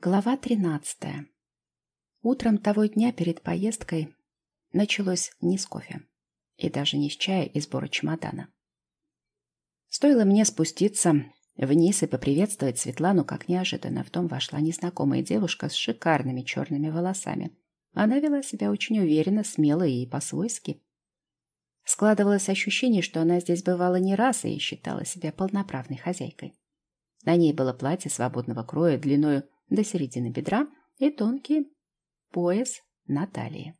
Глава тринадцатая. Утром того дня перед поездкой началось не с кофе и даже не с чая и сбора чемодана. Стоило мне спуститься вниз и поприветствовать Светлану, как неожиданно в дом вошла незнакомая девушка с шикарными черными волосами. Она вела себя очень уверенно, смело и по-свойски. Складывалось ощущение, что она здесь бывала не раз и считала себя полноправной хозяйкой. На ней было платье свободного кроя длиною до середины бедра и тонкий пояс на талии,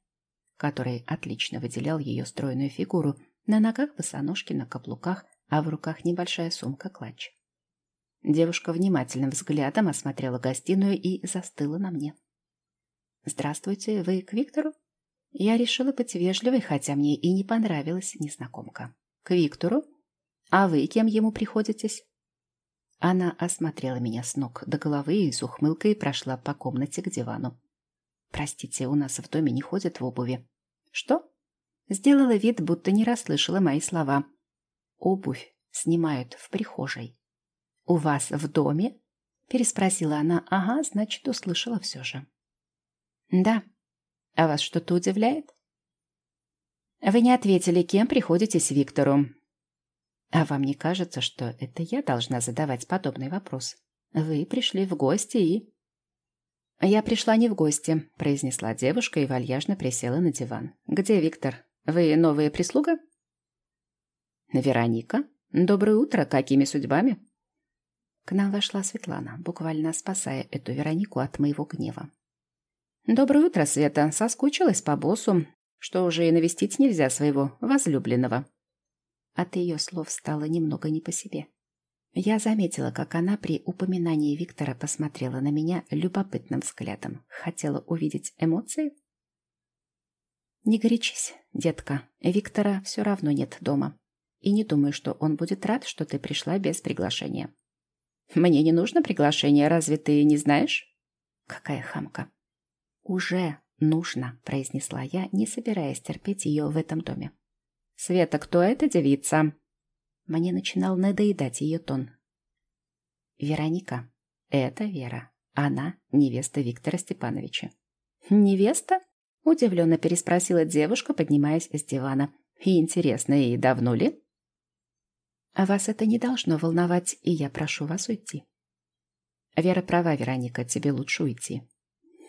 который отлично выделял ее стройную фигуру. На ногах босоножки на каблуках, а в руках небольшая сумка-клатч. Девушка внимательным взглядом осмотрела гостиную и застыла на мне. «Здравствуйте, вы к Виктору?» Я решила быть вежливой, хотя мне и не понравилась незнакомка. «К Виктору? А вы кем ему приходитесь?» Она осмотрела меня с ног до головы и с ухмылкой прошла по комнате к дивану. «Простите, у нас в доме не ходят в обуви». «Что?» Сделала вид, будто не расслышала мои слова. «Обувь снимают в прихожей». «У вас в доме?» Переспросила она. «Ага, значит, услышала все же». «Да. А вас что-то удивляет?» «Вы не ответили, кем приходитесь Виктору?» А вам не кажется, что это я должна задавать подобный вопрос? Вы пришли в гости и... Я пришла не в гости, произнесла девушка и вальяжно присела на диван. Где Виктор? Вы новая прислуга? Вероника? Доброе утро, какими судьбами? К нам вошла Светлана, буквально спасая эту Веронику от моего гнева. «Доброе утро, Света. Соскучилась по боссу, что уже и навестить нельзя своего возлюбленного». От ее слов стало немного не по себе. Я заметила, как она при упоминании Виктора посмотрела на меня любопытным взглядом. Хотела увидеть эмоции? Не горячись, детка. Виктора все равно нет дома. И не думаю, что он будет рад, что ты пришла без приглашения. Мне не нужно приглашение, разве ты не знаешь? Какая хамка. Уже нужно, произнесла я, не собираясь терпеть ее в этом доме. «Света, кто эта девица?» Мне начинал надоедать ее тон. «Вероника. Это Вера. Она невеста Виктора Степановича». «Невеста?» – удивленно переспросила девушка, поднимаясь с дивана. «И интересно, и давно ли?» «А вас это не должно волновать, и я прошу вас уйти». «Вера права, Вероника, тебе лучше уйти».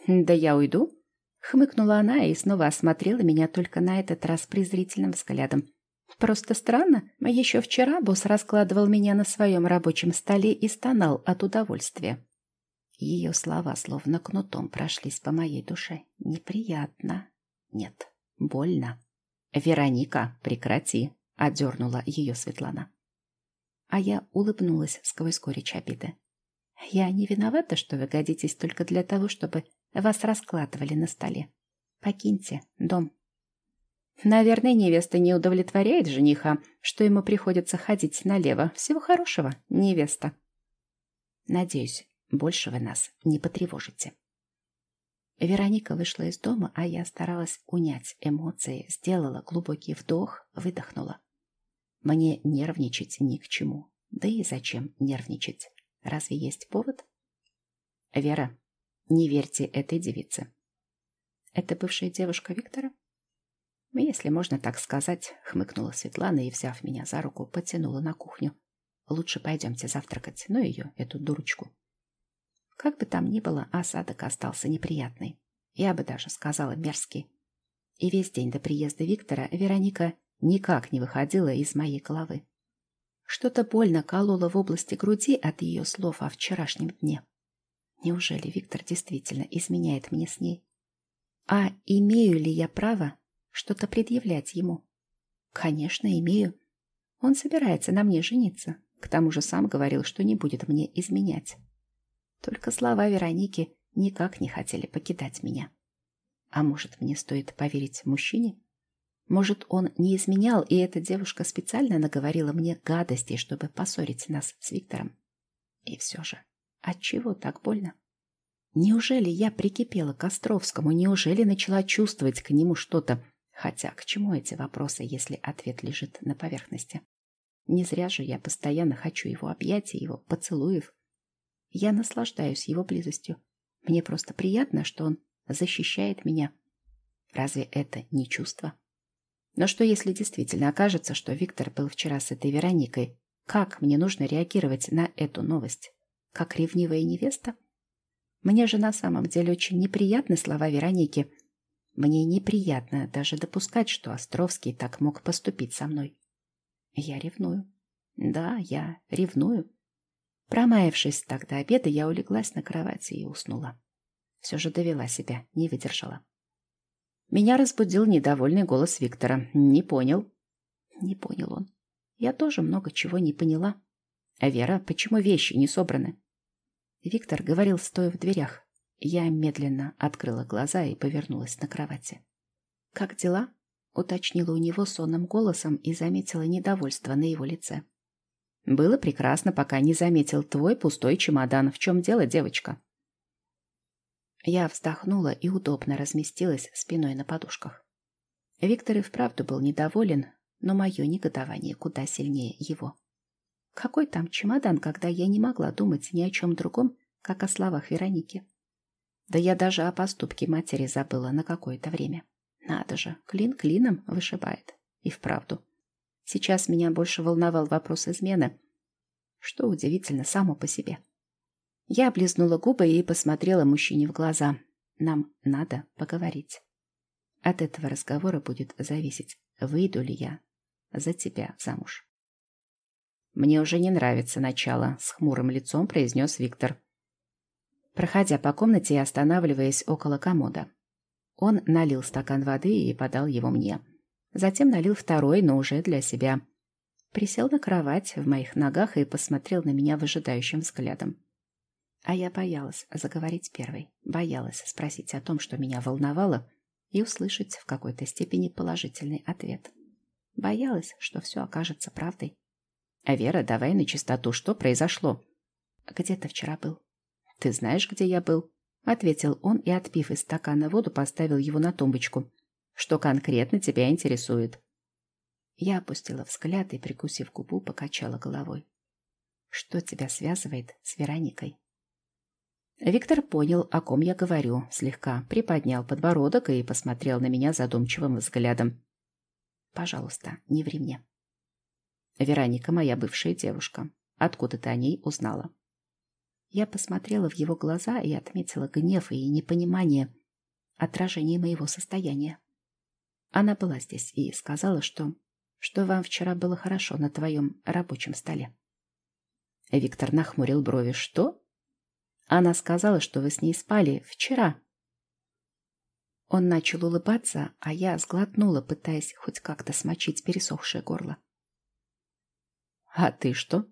«Да я уйду?» Хмыкнула она и снова осмотрела меня только на этот раз презрительным взглядом. Просто странно, еще вчера босс раскладывал меня на своем рабочем столе и стонал от удовольствия. Ее слова словно кнутом прошлись по моей душе. Неприятно. Нет, больно. «Вероника, прекрати!» — одернула ее Светлана. А я улыбнулась сквозь горечь обиды. «Я не виновата, что вы годитесь только для того, чтобы вас раскладывали на столе. Покиньте дом. Наверное, невеста не удовлетворяет жениха, что ему приходится ходить налево. Всего хорошего, невеста. Надеюсь, больше вы нас не потревожите. Вероника вышла из дома, а я старалась унять эмоции, сделала глубокий вдох, выдохнула. Мне нервничать ни к чему. Да и зачем нервничать? Разве есть повод? Вера, не верьте этой девице. Это бывшая девушка Виктора? Если можно так сказать, хмыкнула Светлана и, взяв меня за руку, потянула на кухню. Лучше пойдемте завтракать, ну ее, эту дурочку. Как бы там ни было, осадок остался неприятный. Я бы даже сказала мерзкий. И весь день до приезда Виктора Вероника никак не выходила из моей головы. Что-то больно кололо в области груди от ее слов о вчерашнем дне. Неужели Виктор действительно изменяет мне с ней? А имею ли я право что-то предъявлять ему? Конечно, имею. Он собирается на мне жениться. К тому же сам говорил, что не будет мне изменять. Только слова Вероники никак не хотели покидать меня. А может, мне стоит поверить мужчине? Может, он не изменял, и эта девушка специально наговорила мне гадостей, чтобы поссорить нас с Виктором? И все же... Отчего так больно? Неужели я прикипела к Островскому? Неужели начала чувствовать к нему что-то? Хотя к чему эти вопросы, если ответ лежит на поверхности? Не зря же я постоянно хочу его объятий, его поцелуев. Я наслаждаюсь его близостью. Мне просто приятно, что он защищает меня. Разве это не чувство? Но что если действительно окажется, что Виктор был вчера с этой Вероникой? Как мне нужно реагировать на эту новость? Как ревнивая невеста? Мне же на самом деле очень неприятны слова Вероники. Мне неприятно даже допускать, что Островский так мог поступить со мной. Я ревную. Да, я ревную. Промаявшись тогда обеда, я улеглась на кровати и уснула. Все же довела себя, не выдержала. Меня разбудил недовольный голос Виктора. Не понял. Не понял он. Я тоже много чего не поняла. А Вера, почему вещи не собраны? Виктор говорил, стоя в дверях. Я медленно открыла глаза и повернулась на кровати. «Как дела?» — уточнила у него сонным голосом и заметила недовольство на его лице. «Было прекрасно, пока не заметил твой пустой чемодан. В чем дело, девочка?» Я вздохнула и удобно разместилась спиной на подушках. Виктор и вправду был недоволен, но мое негодование куда сильнее его. Какой там чемодан, когда я не могла думать ни о чем другом, как о словах Вероники? Да я даже о поступке матери забыла на какое-то время. Надо же, клин клином вышибает. И вправду. Сейчас меня больше волновал вопрос измены, что удивительно само по себе. Я облизнула губы и посмотрела мужчине в глаза. Нам надо поговорить. От этого разговора будет зависеть, выйду ли я за тебя замуж. Мне уже не нравится начало, с хмурым лицом произнес Виктор. Проходя по комнате и останавливаясь около комода. Он налил стакан воды и подал его мне. Затем налил второй, но уже для себя. Присел на кровать в моих ногах и посмотрел на меня выжидающим взглядом. А я боялась заговорить первой, боялась спросить о том, что меня волновало, и услышать в какой-то степени положительный ответ. Боялась, что все окажется правдой. А Вера, давай на чистоту, что произошло? Где ты вчера был? Ты знаешь, где я был? Ответил он и, отпив из стакана воду, поставил его на тумбочку. Что конкретно тебя интересует? Я опустила взгляд и, прикусив губу, покачала головой. Что тебя связывает с Вероникой? Виктор понял, о ком я говорю, слегка приподнял подбородок и посмотрел на меня задумчивым взглядом. «Пожалуйста, не ври мне». «Вероника моя бывшая девушка. Откуда ты о ней узнала?» Я посмотрела в его глаза и отметила гнев и непонимание, отражение моего состояния. Она была здесь и сказала, что... что вам вчера было хорошо на твоем рабочем столе. Виктор нахмурил брови. «Что?» Она сказала, что вы с ней спали вчера. Он начал улыбаться, а я сглотнула, пытаясь хоть как-то смочить пересохшее горло. «А ты что?»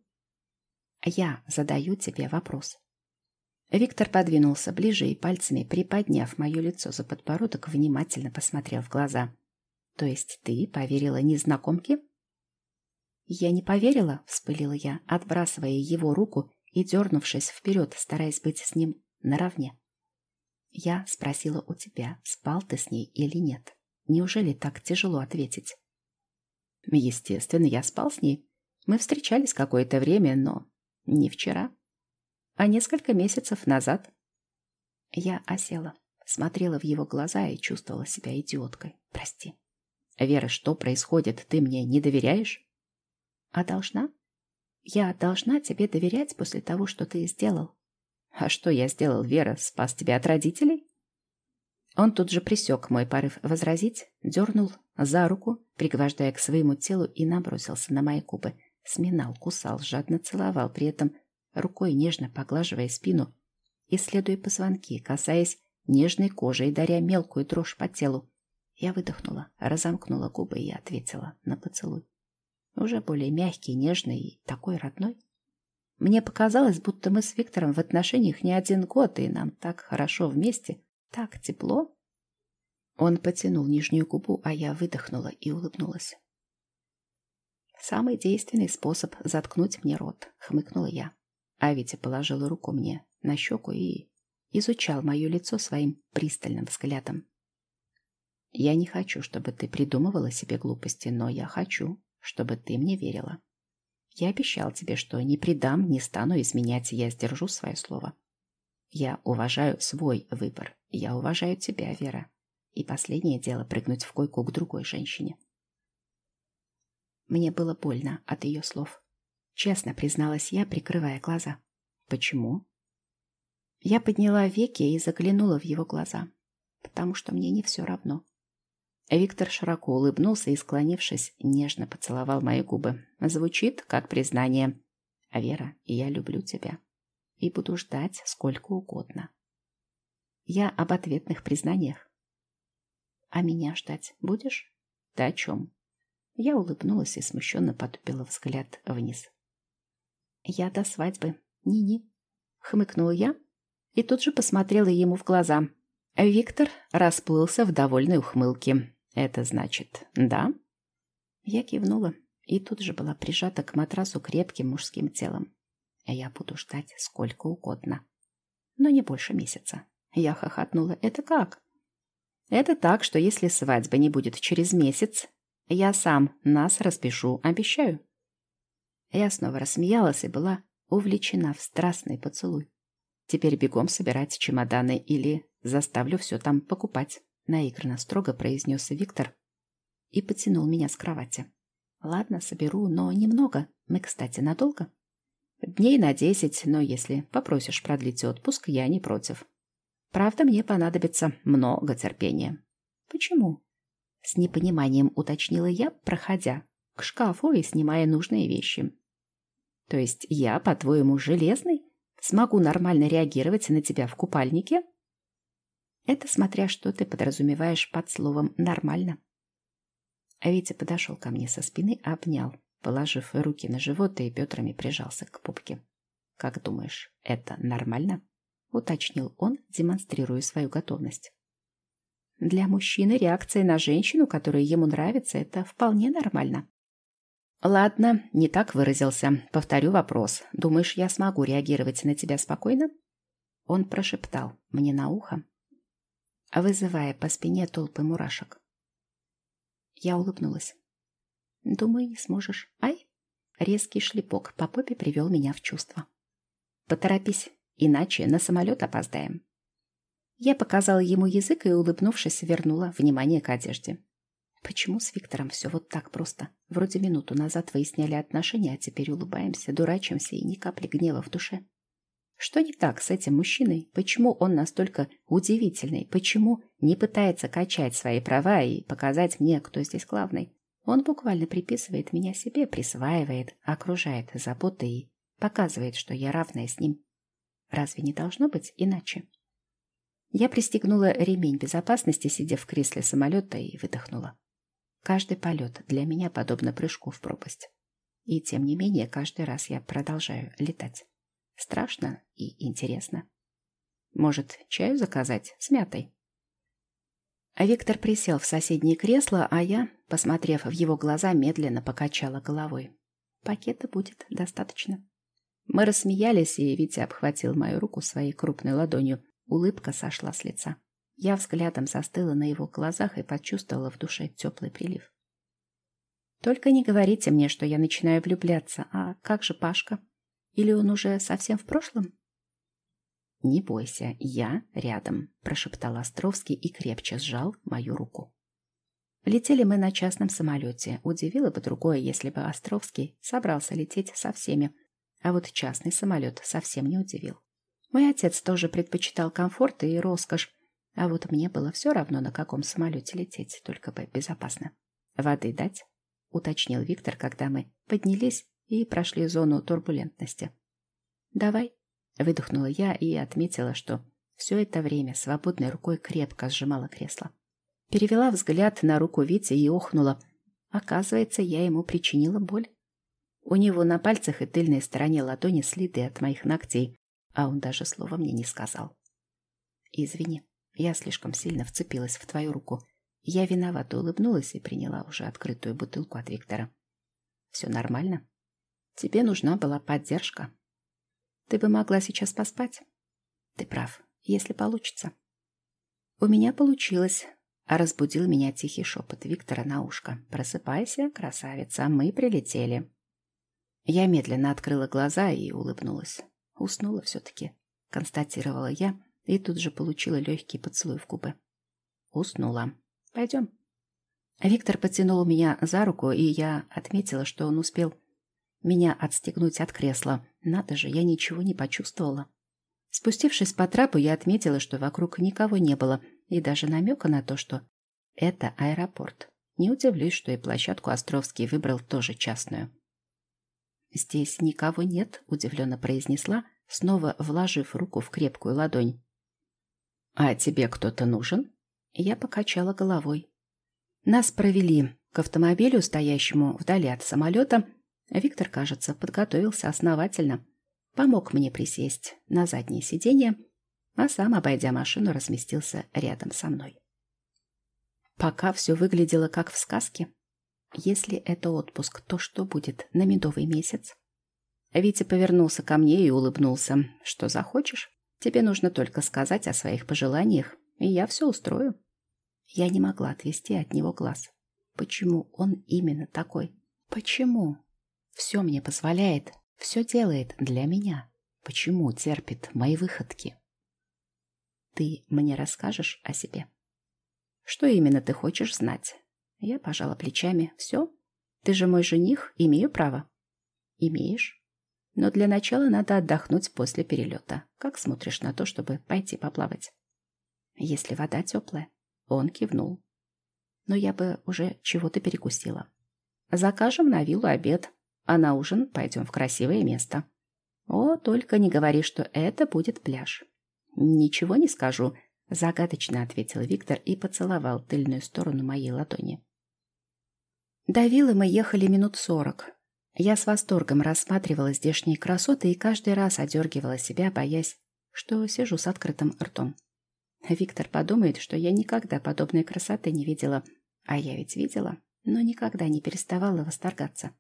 «Я задаю тебе вопрос». Виктор подвинулся ближе и пальцами, приподняв мое лицо за подбородок, внимательно посмотрел в глаза. «То есть ты поверила незнакомке?» «Я не поверила», — вспылила я, отбрасывая его руку и дернувшись вперед, стараясь быть с ним наравне. Я спросила у тебя, спал ты с ней или нет. Неужели так тяжело ответить? Естественно, я спал с ней. Мы встречались какое-то время, но не вчера, а несколько месяцев назад. Я осела, смотрела в его глаза и чувствовала себя идиоткой. Прости. Вера, что происходит? Ты мне не доверяешь? А должна? Я должна тебе доверять после того, что ты сделал. А что я сделал, Вера? Спас тебя от родителей? Он тут же присек мой порыв возразить, дернул за руку, пригвождая к своему телу и набросился на мои губы. Сминал, кусал, жадно целовал, при этом рукой нежно поглаживая спину, исследуя позвонки, касаясь нежной кожи и даря мелкую дрожь по телу. Я выдохнула, разомкнула губы и ответила на поцелуй уже более мягкий, нежный и такой родной. Мне показалось, будто мы с Виктором в отношениях не один год, и нам так хорошо вместе, так тепло. Он потянул нижнюю губу, а я выдохнула и улыбнулась. «Самый действенный способ заткнуть мне рот», — хмыкнула я. А Витя положила руку мне на щеку и изучал мое лицо своим пристальным взглядом. «Я не хочу, чтобы ты придумывала себе глупости, но я хочу, чтобы ты мне верила. Я обещал тебе, что не предам, не стану изменять, я сдержу свое слово. Я уважаю свой выбор. Я уважаю тебя, Вера. И последнее дело прыгнуть в койку к другой женщине. Мне было больно от ее слов. Честно призналась я, прикрывая глаза. Почему? Я подняла веки и заглянула в его глаза. Потому что мне не все равно. Виктор широко улыбнулся и, склонившись, нежно поцеловал мои губы. Звучит как признание. Вера, я люблю тебя. И буду ждать сколько угодно. Я об ответных признаниях. А меня ждать будешь? Ты о чем? Я улыбнулась и смущенно потупила взгляд вниз. Я до свадьбы. Ни-ни. Хмыкнула я и тут же посмотрела ему в глаза. Виктор расплылся в довольной ухмылке. Это значит «да»?» Я кивнула и тут же была прижата к матрасу крепким мужским телом. Я буду ждать сколько угодно. Но не больше месяца. Я хохотнула. «Это как?» «Это так, что если свадьба не будет через месяц, я сам нас распишу, обещаю». Я снова рассмеялась и была увлечена в страстный поцелуй. Теперь бегом собирать чемоданы или заставлю все там покупать наигранно строго произнес Виктор и потянул меня с кровати. Ладно, соберу, но немного. Мы, кстати, надолго? Дней на десять, но если попросишь продлить отпуск, я не против. Правда, мне понадобится много терпения. Почему? С непониманием уточнила я, проходя к шкафу и снимая нужные вещи. То есть я, по-твоему, железный? Смогу нормально реагировать на тебя в купальнике? Это смотря что ты подразумеваешь под словом «нормально». А Витя подошел ко мне со спины, обнял, положив руки на живот и бедрами прижался к пупке. «Как думаешь, это нормально?» — уточнил он, демонстрируя свою готовность. «Для мужчины реакция на женщину, которая ему нравится, это вполне нормально». «Ладно, не так выразился. Повторю вопрос. Думаешь, я смогу реагировать на тебя спокойно?» Он прошептал мне на ухо, вызывая по спине толпы мурашек. Я улыбнулась. «Думаю, не сможешь. Ай!» Резкий шлепок по попе привел меня в чувство. «Поторопись, иначе на самолет опоздаем». Я показала ему язык и, улыбнувшись, вернула внимание к одежде. Почему с Виктором все вот так просто? Вроде минуту назад выясняли отношения, а теперь улыбаемся, дурачимся и ни капли гнева в душе. Что не так с этим мужчиной? Почему он настолько удивительный? Почему не пытается качать свои права и показать мне, кто здесь главный? Он буквально приписывает меня себе, присваивает, окружает заботой и показывает, что я равная с ним. Разве не должно быть иначе? Я пристегнула ремень безопасности, сидя в кресле самолета, и выдохнула. Каждый полет для меня подобно прыжку в пропасть. И тем не менее, каждый раз я продолжаю летать. Страшно и интересно. Может, чаю заказать с мятой? А Виктор присел в соседнее кресло, а я, посмотрев в его глаза, медленно покачала головой. Пакета будет достаточно. Мы рассмеялись, и Витя обхватил мою руку своей крупной ладонью. Улыбка сошла с лица. Я взглядом застыла на его глазах и почувствовала в душе теплый прилив. «Только не говорите мне, что я начинаю влюбляться. А как же Пашка?» Или он уже совсем в прошлом? «Не бойся, я рядом», – прошептал Островский и крепче сжал мою руку. Летели мы на частном самолете. Удивило бы другое, если бы Островский собрался лететь со всеми. А вот частный самолет совсем не удивил. Мой отец тоже предпочитал комфорт и роскошь, а вот мне было все равно, на каком самолете лететь, только бы безопасно. «Воды дать?» — уточнил Виктор, когда мы поднялись и прошли зону турбулентности. «Давай», — выдохнула я и отметила, что все это время свободной рукой крепко сжимала кресло. Перевела взгляд на руку Вити и охнула. Оказывается, я ему причинила боль. У него на пальцах и тыльной стороне ладони следы от моих ногтей, а он даже слова мне не сказал. «Извини, я слишком сильно вцепилась в твою руку. Я виновато улыбнулась и приняла уже открытую бутылку от Виктора. Все нормально?» Тебе нужна была поддержка. Ты бы могла сейчас поспать. Ты прав, если получится. У меня получилось, а разбудил меня тихий шепот Виктора на ушко. «Просыпайся, красавица, мы прилетели». Я медленно открыла глаза и улыбнулась. Уснула все-таки. констатировала я и тут же получила легкий поцелуй в губы. Уснула. Пойдем. Виктор потянул меня за руку, и я отметила, что он успел меня отстегнуть от кресла. Надо же, я ничего не почувствовала. Спустившись по трапу, я отметила, что вокруг никого не было, и даже намека на то, что это аэропорт. Не удивлюсь, что и площадку Островский выбрал тоже частную. «Здесь никого нет», — удивленно произнесла, снова вложив руку в крепкую ладонь. «А тебе кто-то нужен?» Я покачала головой. Нас провели к автомобилю, стоящему вдали от самолета. Виктор, кажется, подготовился основательно. Помог мне присесть на заднее сиденье, а сам, обойдя машину, разместился рядом со мной. Пока все выглядело как в сказке. Если это отпуск, то что будет на медовый месяц? Витя повернулся ко мне и улыбнулся. Что захочешь? Тебе нужно только сказать о своих пожеланиях, и я все устрою. Я не могла отвести от него глаз. Почему он именно такой? Почему? Все мне позволяет, все делает для меня. Почему терпит мои выходки? Ты мне расскажешь о себе? Что именно ты хочешь знать? Я пожала плечами. Все? Ты же мой жених, имею право. Имеешь? Но для начала надо отдохнуть после перелета. Как смотришь на то, чтобы пойти поплавать? Если вода теплая. Он кивнул. Но я бы уже чего-то перекусила. Закажем на виллу обед, а на ужин пойдем в красивое место. О, только не говори, что это будет пляж. Ничего не скажу, загадочно ответил Виктор и поцеловал тыльную сторону моей ладони. До виллы мы ехали минут сорок. Я с восторгом рассматривала здешние красоты и каждый раз одергивала себя, боясь, что сижу с открытым ртом. Виктор подумает, что я никогда подобной красоты не видела. А я ведь видела, но никогда не переставала восторгаться.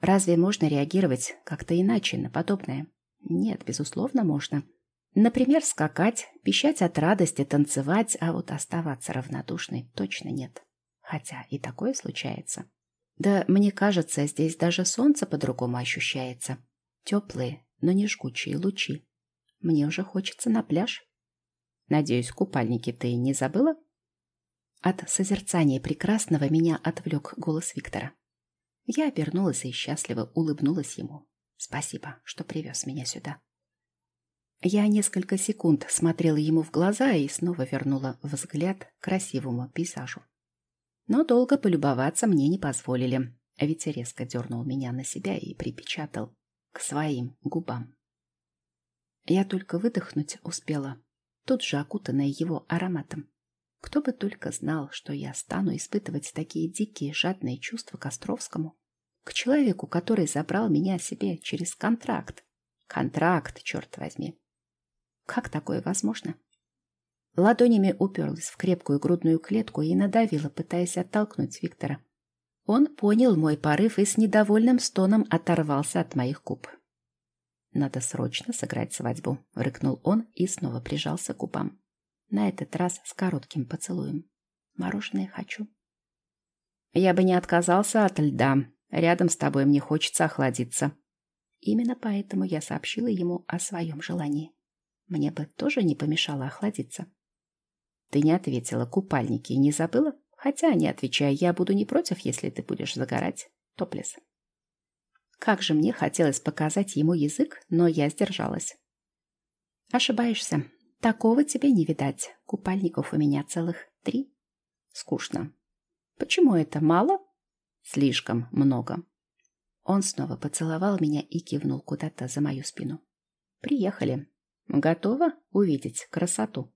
Разве можно реагировать как-то иначе на подобное? Нет, безусловно, можно. Например, скакать, пищать от радости, танцевать, а вот оставаться равнодушной точно нет. Хотя и такое случается. Да, мне кажется, здесь даже солнце по-другому ощущается. Теплые, но не жгучие лучи. Мне уже хочется на пляж. Надеюсь, купальники ты не забыла? От созерцания прекрасного меня отвлек голос Виктора. Я обернулась и счастливо улыбнулась ему. Спасибо, что привез меня сюда. Я несколько секунд смотрела ему в глаза и снова вернула взгляд к красивому пейзажу. Но долго полюбоваться мне не позволили. Ведь резко дернул меня на себя и припечатал к своим губам. Я только выдохнуть успела, тут же окутанная его ароматом. Кто бы только знал, что я стану испытывать такие дикие, жадные чувства к Островскому. К человеку, который забрал меня себе через контракт. Контракт, черт возьми. Как такое возможно? Ладонями уперлась в крепкую грудную клетку и надавила, пытаясь оттолкнуть Виктора. Он понял мой порыв и с недовольным стоном оторвался от моих губ. «Надо срочно сыграть свадьбу», — рыкнул он и снова прижался к губам. На этот раз с коротким поцелуем. «Мороженое хочу». «Я бы не отказался от льда. Рядом с тобой мне хочется охладиться». Именно поэтому я сообщила ему о своем желании. Мне бы тоже не помешало охладиться. Ты не ответила, купальники не забыла? Хотя, не отвечай, я буду не против, если ты будешь загорать. Топлес. Как же мне хотелось показать ему язык, но я сдержалась. Ошибаешься. Такого тебе не видать. Купальников у меня целых три. Скучно. Почему это мало? Слишком много. Он снова поцеловал меня и кивнул куда-то за мою спину. Приехали. Готова увидеть красоту?